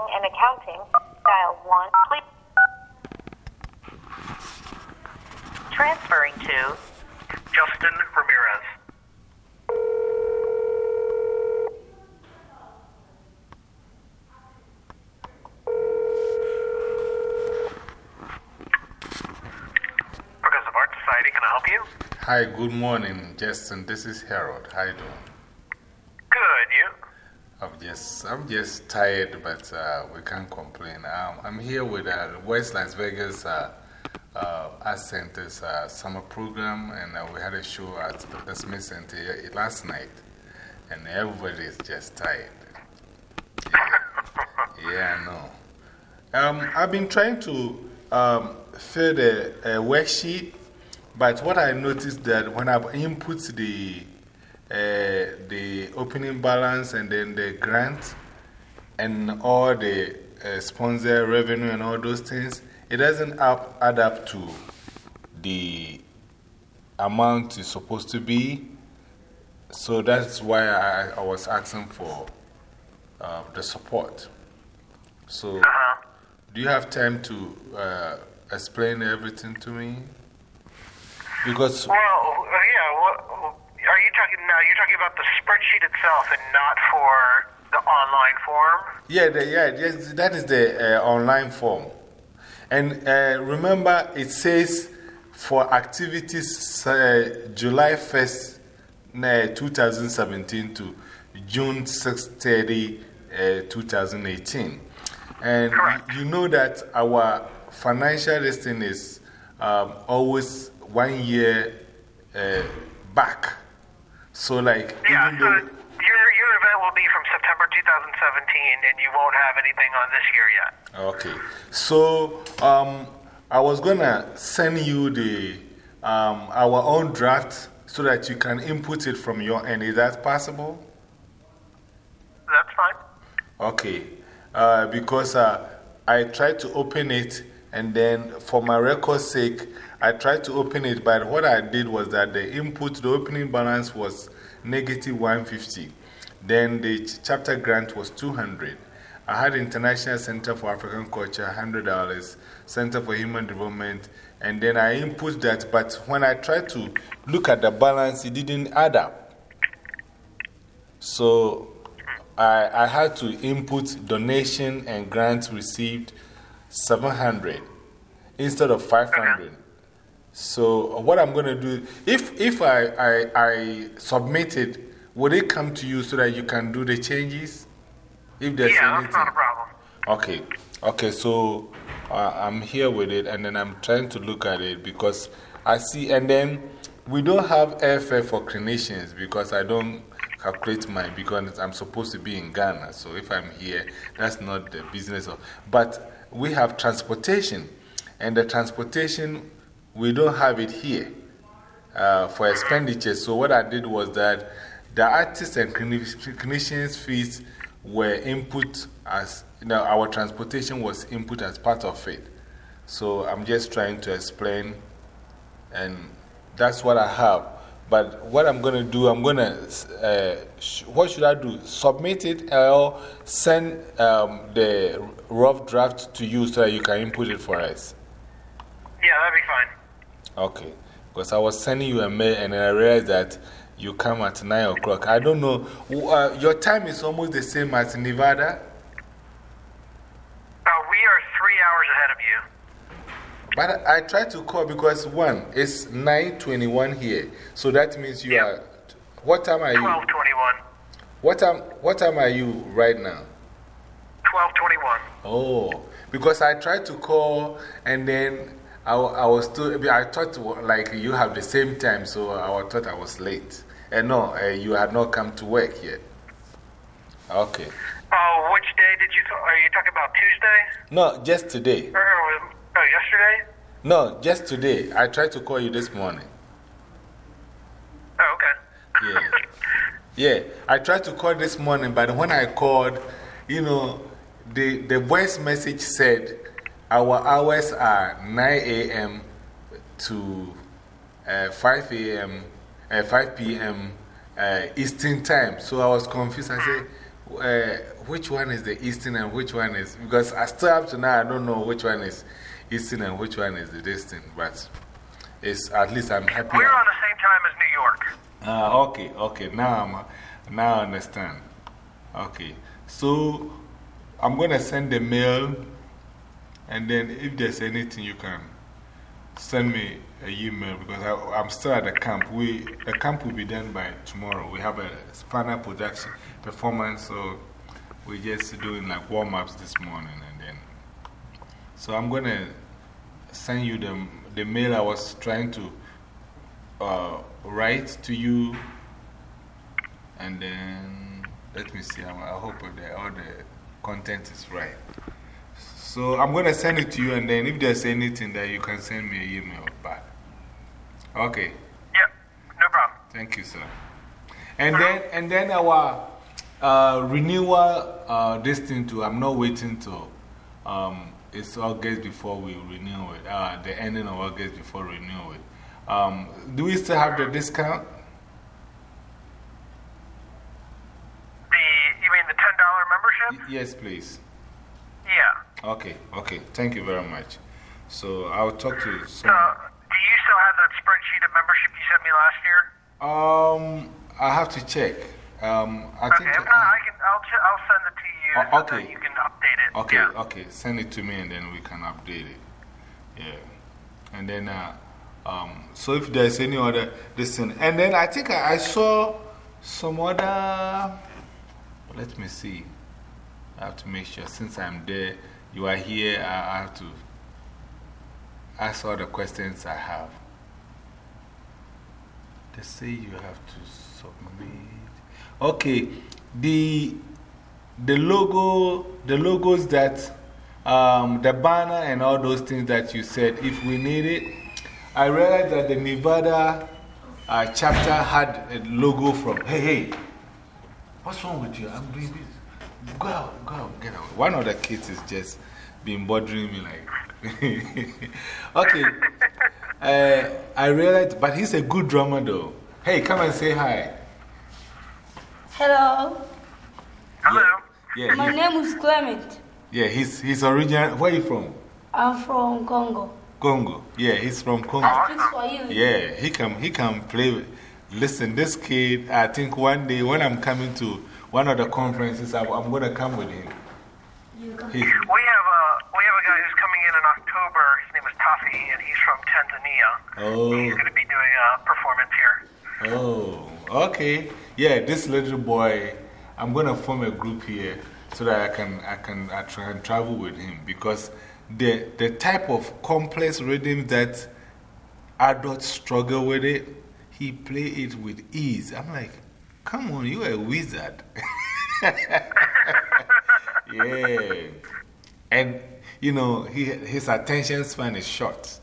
Marketing and Accounting, dial 1. Please. Transferring to Justin Ramirez. Progressive Art Society, can I help you? Hi, good morning, Justin. This is Harold. How you doing? You? I'm just, tired, but uh, we can't complain. Um, I'm here with uh, West Las Vegas uh, uh, Art Center's uh, summer program, and we had a show at the Smith Center last night, and everybody is just tired. Yeah, yeah I know. Um, I've been trying to um, fill the worksheet, but what I noticed that when I've input the, uh, the opening balance and then the grant and all the uh, sponsor revenue and all those things, it doesn't up, add up to the amount it's supposed to be. So that's why I, I was asking for uh, the support. So, -huh. do you have time to uh, explain everything to me? Because, Well, yeah, you talking now? You're talking about the spreadsheet itself and not for the online form? yeah, the, yeah yes, that is the uh, online form. And uh, remember, it says for activities uh, July 1st, uh, 2017 to June 6th, 30, uh, 2018. And Correct. you know that our financial listing is um, always one year uh, back. So, like, Yeah, so though. your, your event will be from September 2017, and you won't have anything on this year yet. Okay. So, um, I was going to send you the, um, our own draft so that you can input it from your end. Is that possible? That's fine. Okay. Uh, because uh, I tried to open it and then for my record's sake, I tried to open it, but what I did was that the input, the opening balance was negative 150. Then the ch- chapter grant was 200. I had International Center for African Culture, $100, Center for Human Development, and then I input that. But when I tried to look at the balance, it didn't add up. So I, I had to input donation and grants received 700 instead of 500. So, what I'm going to do, if, if I, I, I submit it, would it come to you so that you can do the changes? If there's yeah, anything. that's not a problem. Okay, okay, so uh, I'm here with it and then I'm trying to look at it because I see, and then we don't have airfare for clinicians because I don't calculate mine because I'm supposed to be in Ghana. So if I'm here, that's not the business of. But we have transportation, and the transportation, we don't have it here uh, for expenditures. So what I did was that the artists and clini- clinicians' fees were input as, you know, our transportation was input as part of it. So I'm just trying to explain, and that's what I have. But what I'm going to do, I'm going to, uh, sh what should I do? Submit it or send um, the rough draft to you so that you can input it for us? Yeah, that'd be fine. Okay. Because I was sending you a mail and I realized that you come at 9 o'clock. I don't know. Uh, your time is almost the same as Nevada, Uh, we are three hours ahead of you. But I tried to call because one, it's 9.21 here. So that means you are. What time are you? 1221. What time, what time are you right now? 1221. Oh, because I tried to call and then I, I was told, I thought like you have the same time, so I thought I was late. And no, uh, you had not come to work yet. Okay. Oh, which day did you, are you talking about Tuesday? No, just today. Or, yesterday? No, just today. I tried to call you this morning. Oh, okay. Yeah. Yeah, I tried to call this morning, but when I called, you know, the, the voice message said our hours are 9 a.m. to uh, 5 a.m., uh, 5 p.m. Uh, Eastern time. So I was confused. I said, uh, which one is the Eastern and which one is. Because I still up to now, I don't know which one is Eastern and which one is the distant. But it's, at least I'm happy. We're on the same time as New York. Ah, okay, okay. Now, I'm, now I understand. Okay. So I'm going to send the mail, and then if there's anything, you can send me an email because I, I'm still at the camp. We, the camp will be done by tomorrow. We have a final production performance, so we're just doing like warm ups this morning. And then, so I'm going to send you the, the mail I was trying to uh, write to you, and then let me see. I, I hope that all the content is right. So I'm going to send it to you, and then if there's anything that you can send me an email back. Okay. Yep, no problem. Thank you, sir. And then, and then our uh, renewal, uh, this thing too, I'm not waiting till um, it's August before we renew it, uh, the ending of August before renew it. Um, do we still have the discount? The, you mean the $10 membership? Y yes, please. Yeah. Okay, okay. Thank you very much. So I'll talk to you So, someone. do you still have that spreadsheet of membership you sent me last year? Um, I have to check. Um, I Okay, think. I can, I'll, ch- I'll send it to you Oh, so okay. that you can update it. Okay, Yeah. okay. Send it to me and then we can update it. Yeah. And then, uh, um, so if there's any other, listen. And then I think I, I saw some other, let me see. I have to make sure since I'm there, you are here, I, I have to ask all the questions I have. They say you have to submit. Okay, the the logo, the logos that, um, the banner and all those things that you said, if we need it, I realized that the Nevada uh, chapter had a logo from, hey, hey, what's wrong with you? I'm doing this. Go out, go out, get out. One of the kids is just been bothering me like, okay. Uh, I realized, but he's a good drummer though. Hey, come and say hi. Hello, Hello. Yeah, my name is Clement. yeah he's, he's original. Where are you from? I'm from Congo. Congo. Yeah, he's from Congo. Speak Swahili. Yeah, he can, he can play. with- Listen, this kid, I think one day when I'm coming to one of the conferences, I'm, I'm going to come with him. He, We have, a, we have a guy who's coming in in October. His name is Tafi, and he's from Tanzania. Oh. He's going to be doing a performance here. Oh, okay. Yeah, this little boy, I'm going to form a group here so that I can, I can, I try and travel with him because the, the type of complex rhythm that adults struggle with it, he play it with ease. I'm like, come on, you're a wizard. yeah. And, you know, he, his attention span is short.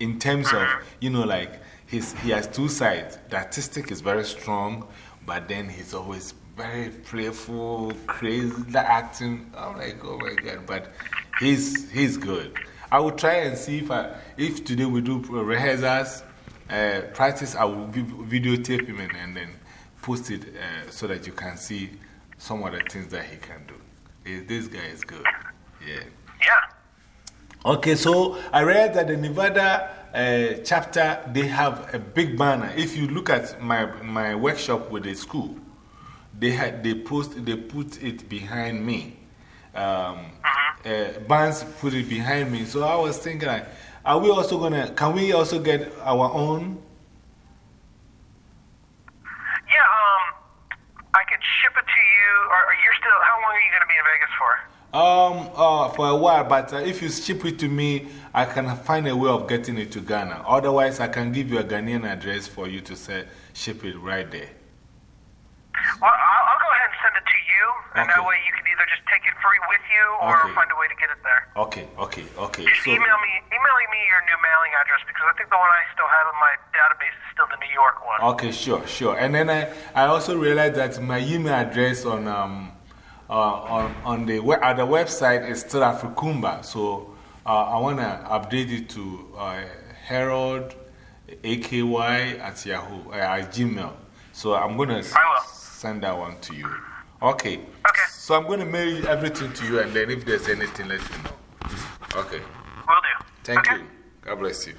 In terms of, you know, like, his, he has two sides. The artistic is very strong, but then he's always very playful, crazy, the acting. I'm like, oh my God. But he's, he's good. I will try and see if, I, if today we do rehearsals, uh, practice, I will vi- videotape him and, and then post it uh, so that you can see some of the things that he can do. This guy is good. Yeah. Yeah. Okay, so I read that the Nevada uh, chapter, they have a big banner. If you look at my, my workshop with the school, they, had, they, post, they put it behind me. Um, uh, bands put it behind me. So I was thinking, like, are we also going to, can we also get our own? Yeah, um, I can ship it to you. Or, or you're still, how long are you going to be in Vegas for? Um, uh, for a while, but uh, if you ship it to me, I can find a way of getting it to Ghana. Otherwise, I can give you a Ghanaian address for you to say, ship it right there. Well, I'll, I'll go ahead and send it to you, and that Okay. way you can either just take it free with you or Okay. find a way to get it there. Okay, okay, okay. Just So, email me, email me your new mailing address because I think the one I still have in my database is still the New York one. okay, sure, sure. And then I, I also realized that my email address on, um, on, on the, at the website is still Afrikumba. So uh, I want to update it to uh, Harold AKY at Yahoo, uh, at Gmail. So I'm going to send that one to you. Okay. Okay. So I'm going to mail everything to you, and then if there's anything, let me know. Okay. Will do. Thank okay. you. God bless you.